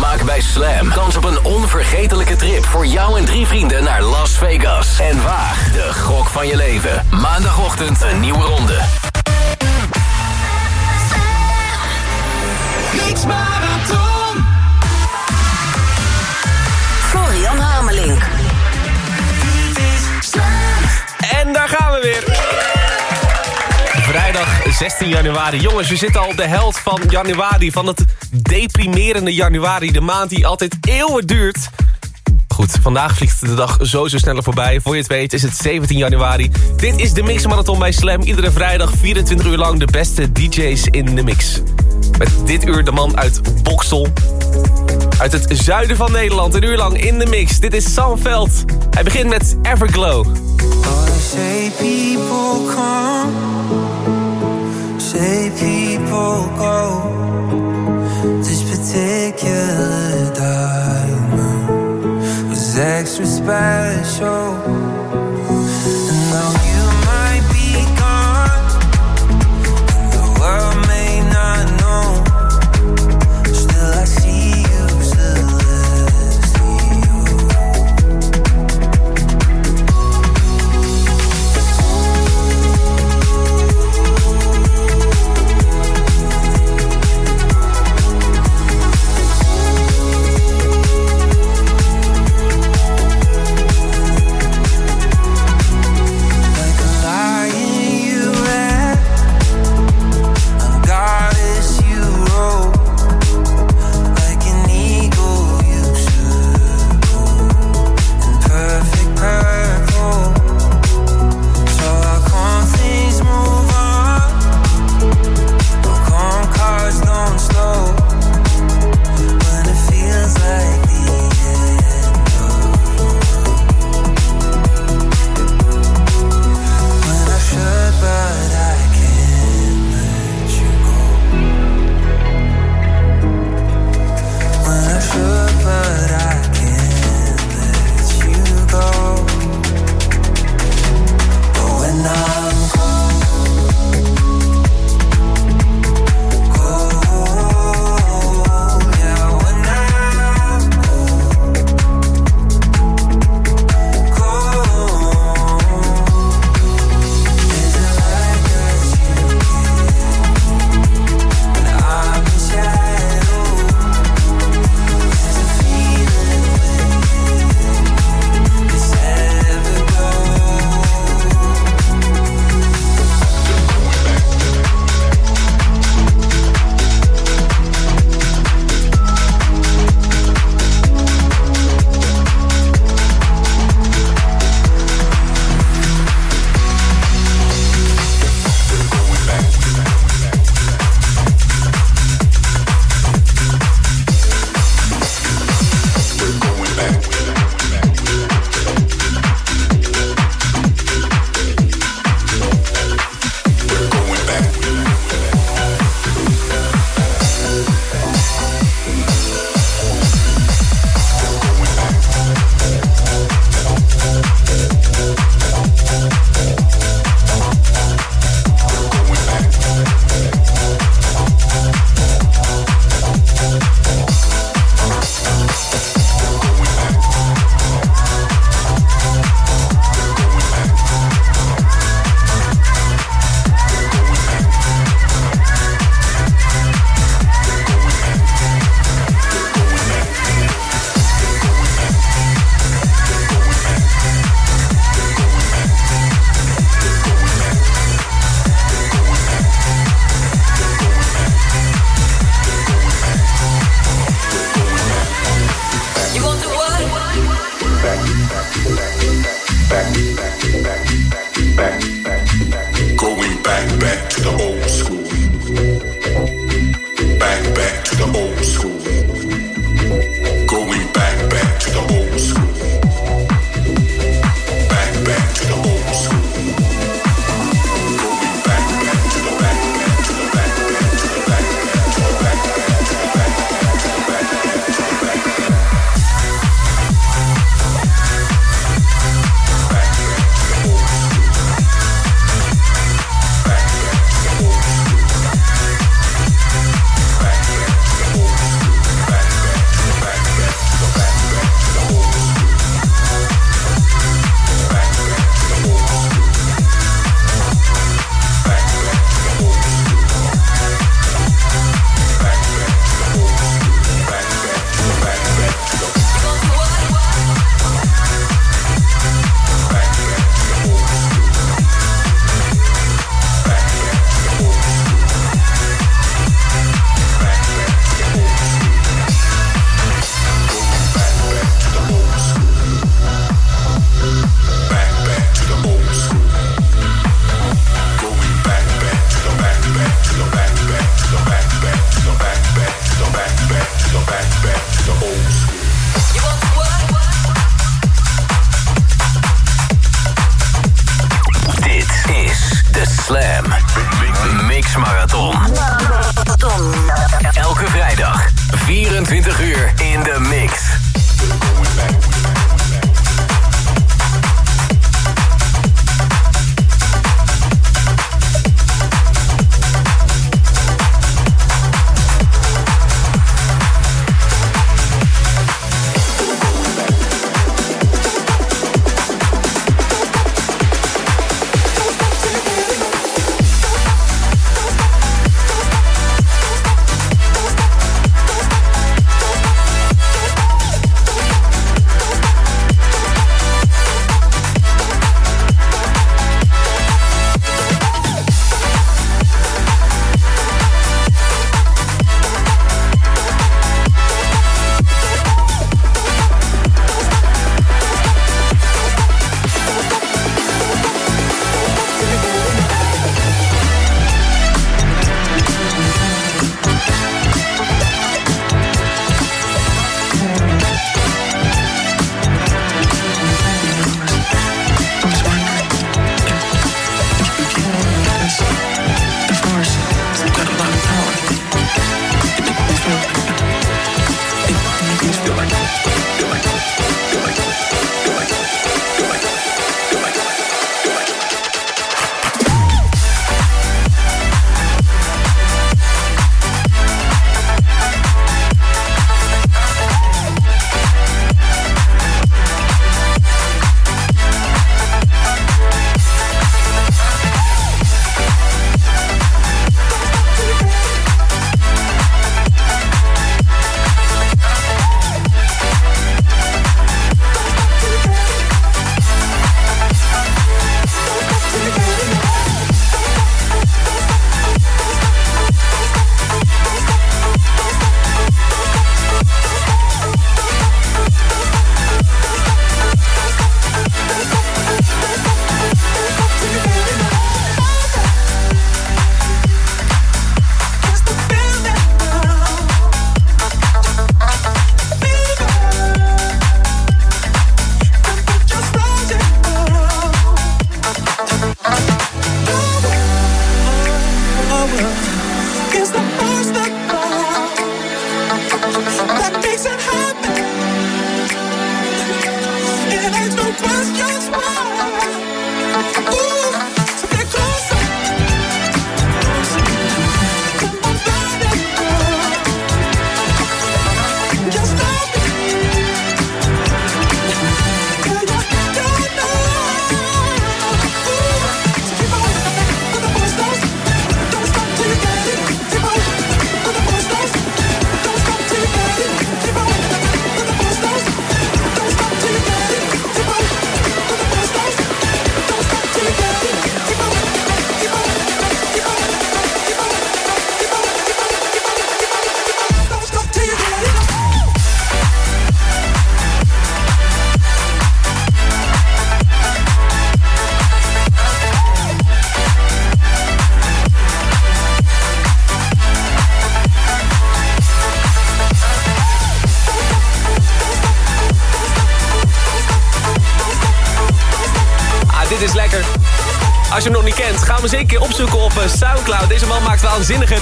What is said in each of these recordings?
Maak bij Slam kans op een onvergetelijke trip voor jou en drie vrienden naar Las Vegas. En waag de gok van je leven. Maandagochtend een nieuwe ronde. Mix Marathon. Florian Hamelink. En daar gaan we weer. Vrijdag 16 januari. Jongens, we zitten al op de helft van januari. Van het deprimerende januari. De maand die altijd eeuwen duurt. Goed, vandaag vliegt de dag zo zo sneller voorbij. Voor je het weet is het 17 januari. Dit is de Mix Marathon bij Slam. Iedere vrijdag 24 uur lang de beste DJ's in de mix. Met dit uur de man uit Boksel. Uit het zuiden van Nederland. Een uur lang in de mix. Dit is Sam Veld. Hij begint met Everglow. Come, say people go. This particular diamond was extra special.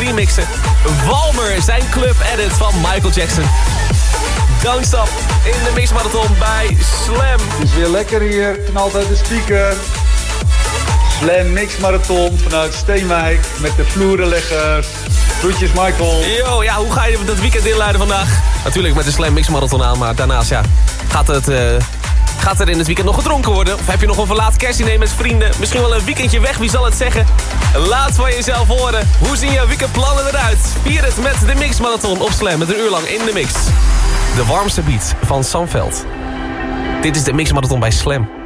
Remixen. Walmer, zijn club edit van Michael Jackson. Don't Stop in de mixmarathon bij Slam. Het is weer lekker hier, knalt uit de speaker. Slam Mix Marathon vanuit Steenwijk met de vloerenleggers. Groetjes Michael. Yo, ja, hoe ga je dat weekend inluiden vandaag? Natuurlijk met de Slam Mix Marathon aan, maar daarnaast ja, gaat het... Uh, Gaat er in het weekend nog gedronken worden? Of heb je nog een verlaat kerstdiner met vrienden? Misschien wel een weekendje weg, wie zal het zeggen? Laat van jezelf horen. Hoe zien jouw weekendplannen eruit? Vier het met de Mix Marathon op Slam met een uur lang in de mix. De warmste beat van Samveld. Dit is de Mix Marathon bij Slam.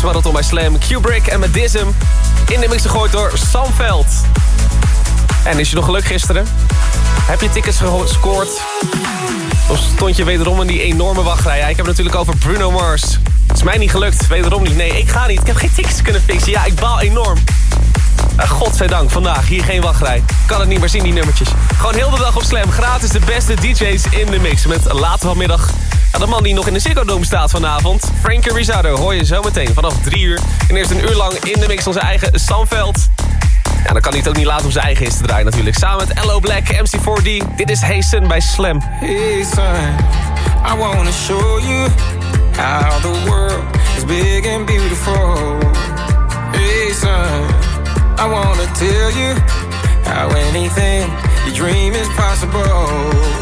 Mix Marathon bij Slam. Kubrick en Medism. In de mix gegooid door Samveld. En is je nog geluk gisteren? Heb je tickets gescoord? Of stond je wederom in die enorme wachtrij? Ja, ik heb het natuurlijk over Bruno Mars. Het is mij niet gelukt, wederom niet. Nee, ik ga niet. Ik heb geen tickets kunnen fixen. Ja, ik baal enorm. Uh, godzijdank, vandaag hier geen wachtrij. Kan het niet meer zien, die nummertjes. Gewoon heel de dag op Slam. Gratis de beste DJ's in de mix. Met later vanmiddag ja, de man die nog in de Ziggo staat vanavond. Frankie Rizardo hoor je zo meteen vanaf drie uur. En eerst een uur lang in de mix onze eigen Samveld. Ja, dan kan hij het ook niet laten om zijn eigen hits te draaien natuurlijk. Samen met L.O. Black, MC4D. Dit is Hey bij Slam. Hey I wanna show you how the world is big and beautiful. Hey I wanna tell you how anything you dream is possible.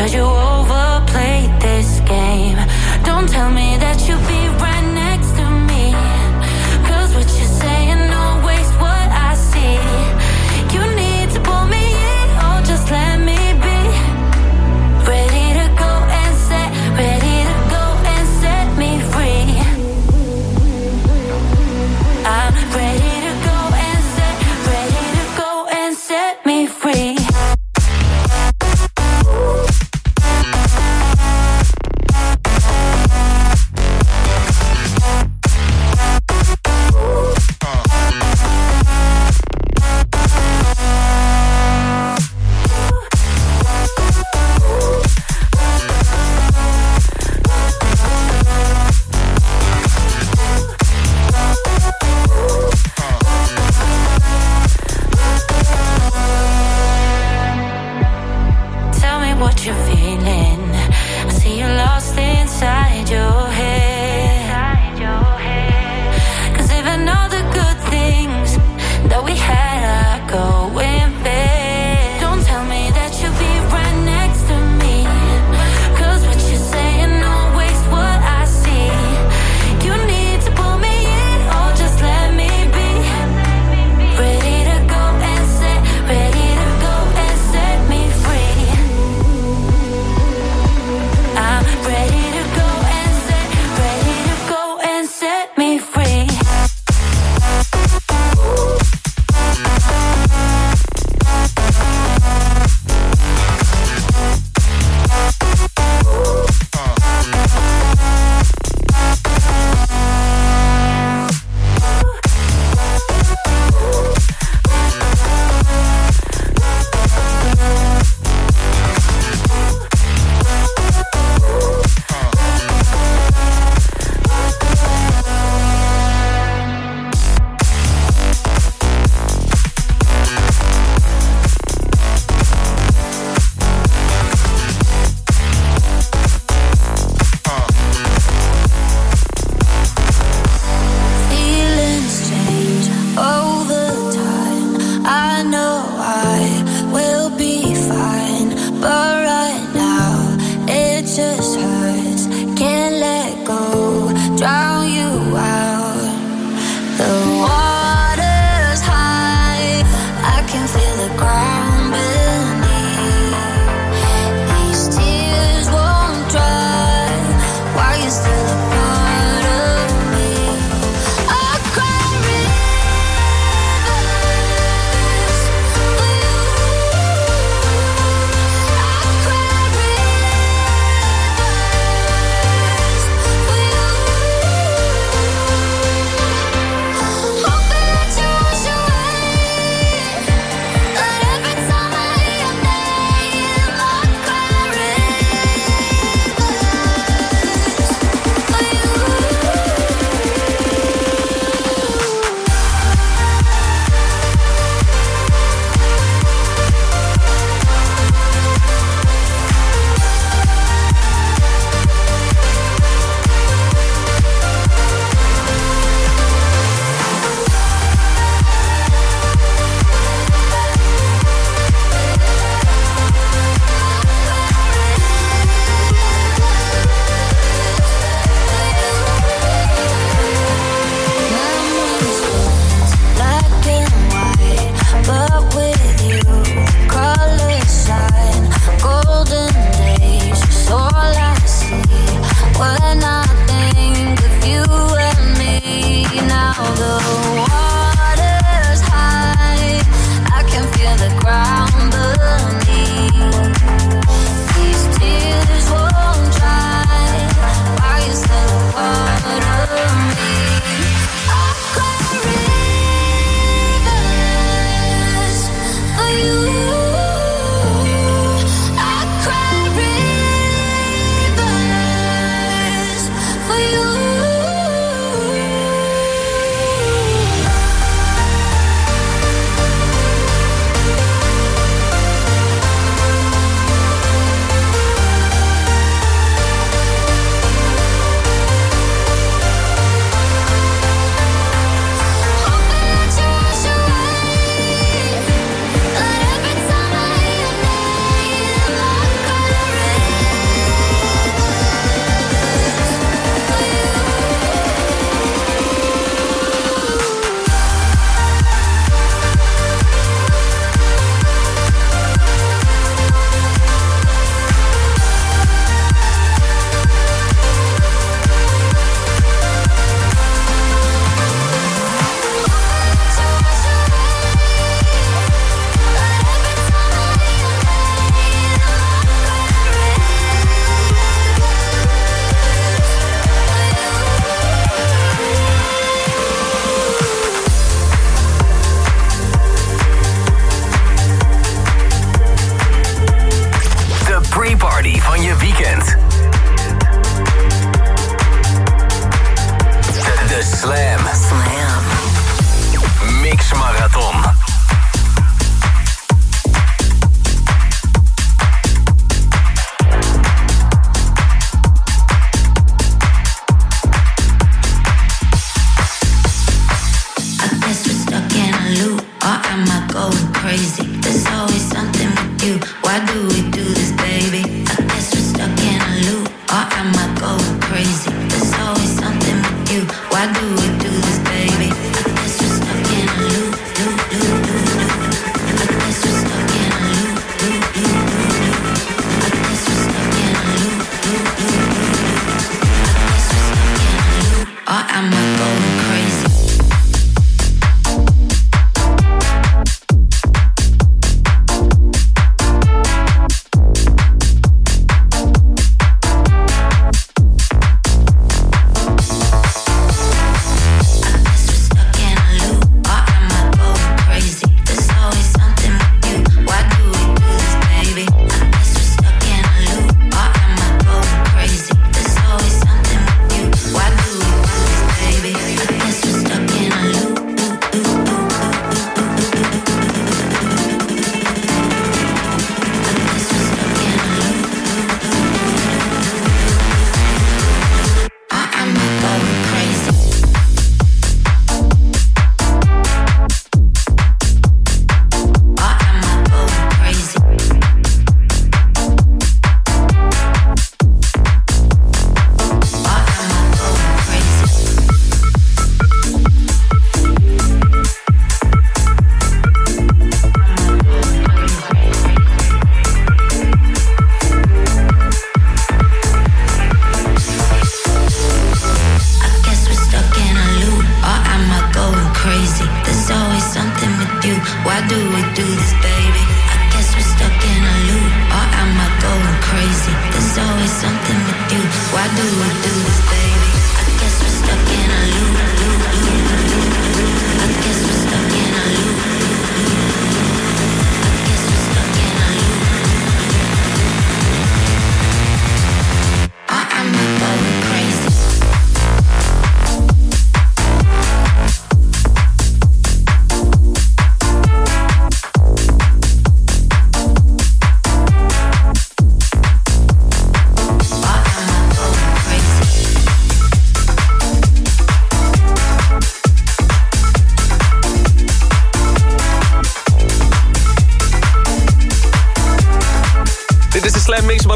Because you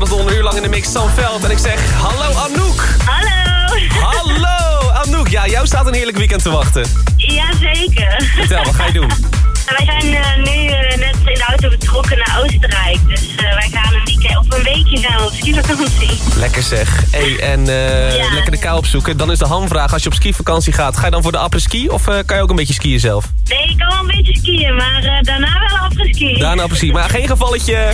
Marathon, een uur lang in de mix Sam Veld. En ik zeg, hallo Anouk. Hallo. Hallo Anouk. Ja, jou staat een heerlijk weekend te wachten. Jazeker. Vertel, wat ga je doen? Wij zijn eh, nu eh, net in de auto vertrokken naar Oostenrijk. Dus eh, wij gaan een weekend, of een weekje gaan we op skivakantie. Lekker zeg. Hey, en eh, Ja. lekker de kou opzoeken. Dan is de hamvraag, als je op skivakantie gaat, ga je dan voor de après-ski? Of kan je ook een beetje skiën zelf? Nee, ik kan wel een beetje skiën, maar daarna wel afgeskiën. Daarna après-ski. Maar geen gevalletje...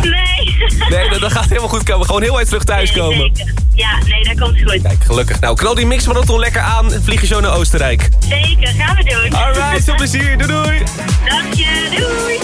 Nee. Nee, dat, dat gaat helemaal goed komen. Gewoon heel uit terug thuiskomen. Nee, zeker. Ja, nee, dat komt goed. Kijk, gelukkig. Nou, knal die mix marathon lekker aan. en Vlieg je zo naar Oostenrijk. Zeker, gaan we doen. Alright, veel plezier. Doei doei. Dank je, doei.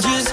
던지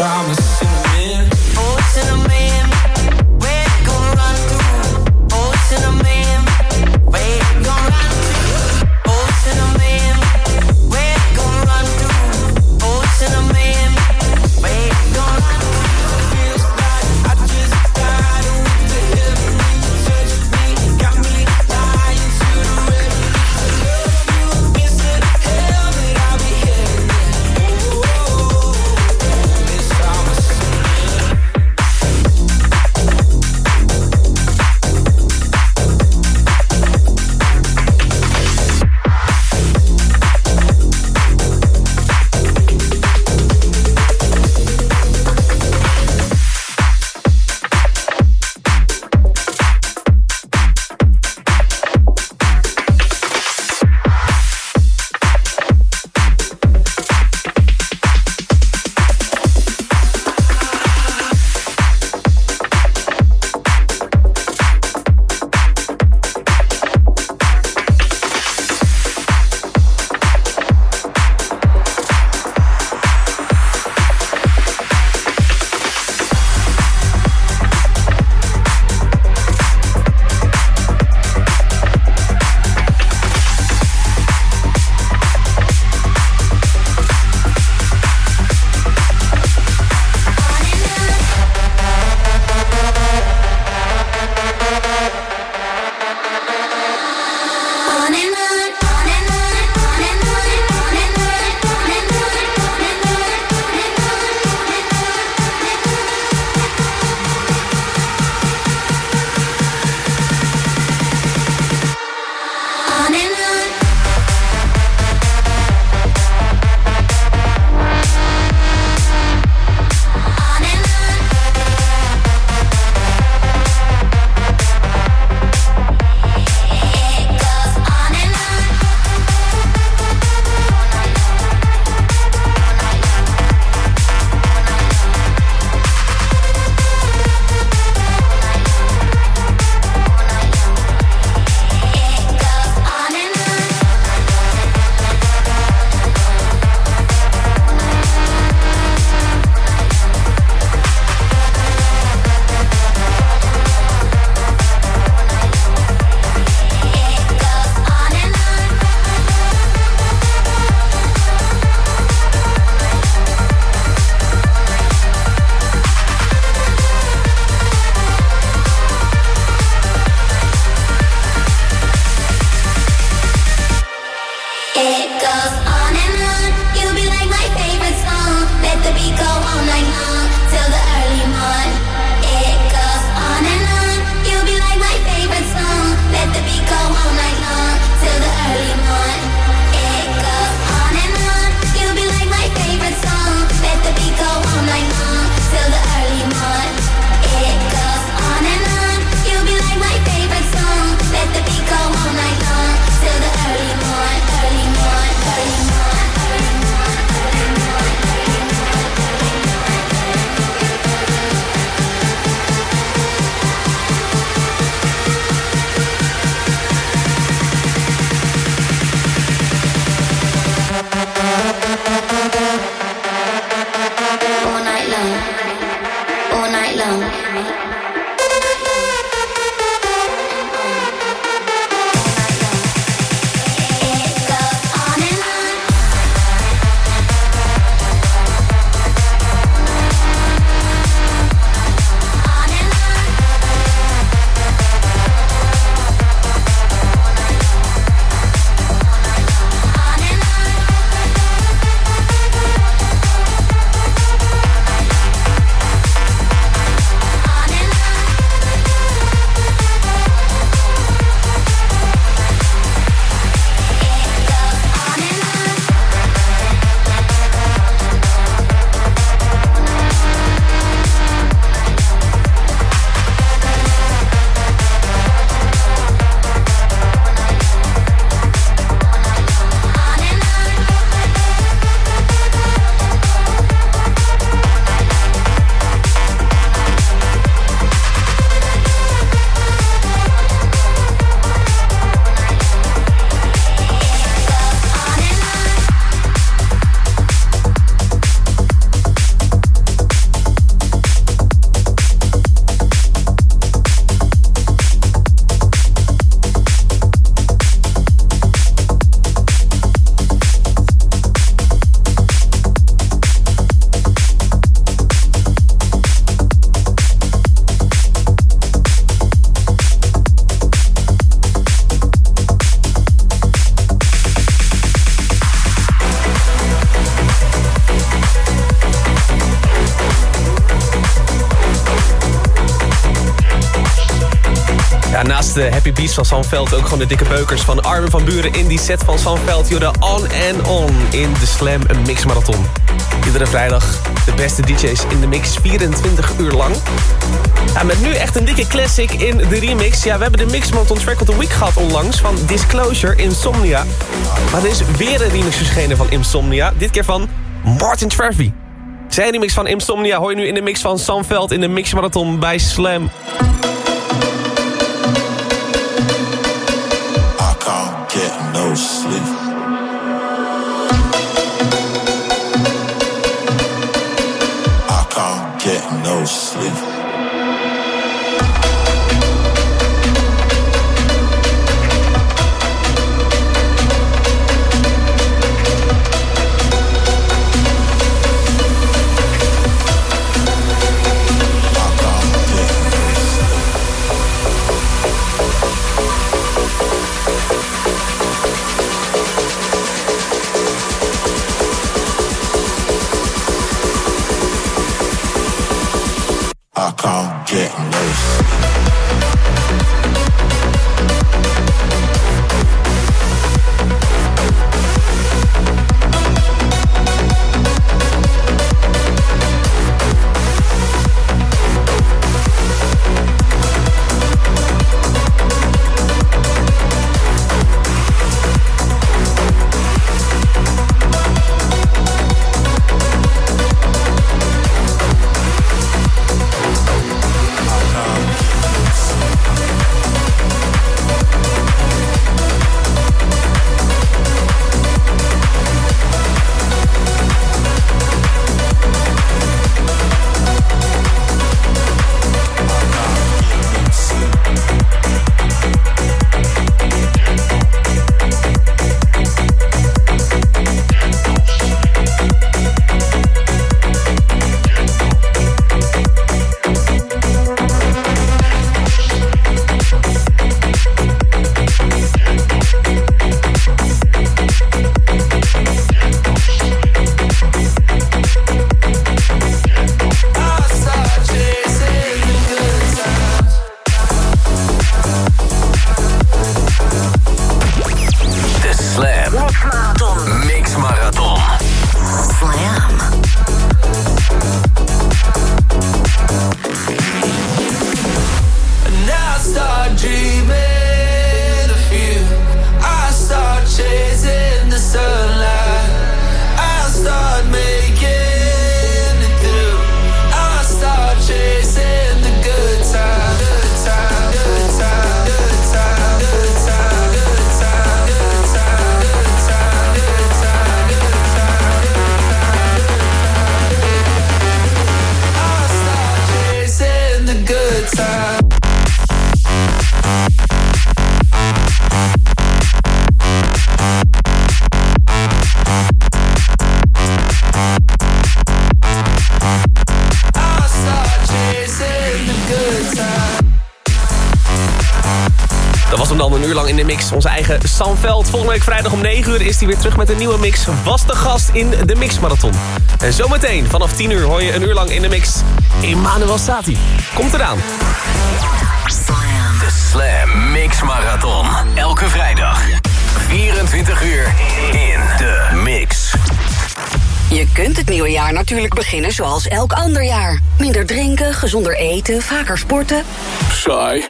summer all night Happy Beats van Sam Veld ook gewoon de dikke beukers van Armin van Buren in die set van Sam Veld. Jorden on and on in de Slam een mixmarathon. Iedere vrijdag de beste DJ's in de mix 24 uur lang. Ja, met nu echt een dikke classic in de remix. Ja, we hebben de mixmarathon Track of the Week gehad onlangs van Disclosure Insomnia. Maar er is weer een remix verschenen van Insomnia. Dit keer van Martin Trevy. Zijn remix van Insomnia hoor je nu in de mix van Sam Veld in de mixmarathon bij Slam. Can't get no sleep. Mix. Onze eigen Sam Veld. Volgende week vrijdag om 9 uur is hij weer terug met een nieuwe mix. Was de gast in de Mix Marathon. En zometeen vanaf 10 uur hoor je een uur lang in de mix. Emmanuel Sati. Komt eraan. De Slam Mix Marathon. Elke vrijdag. 24 uur in de mix. Je kunt het nieuwe jaar natuurlijk beginnen zoals elk ander jaar. Minder drinken, gezonder eten, vaker sporten. Saai.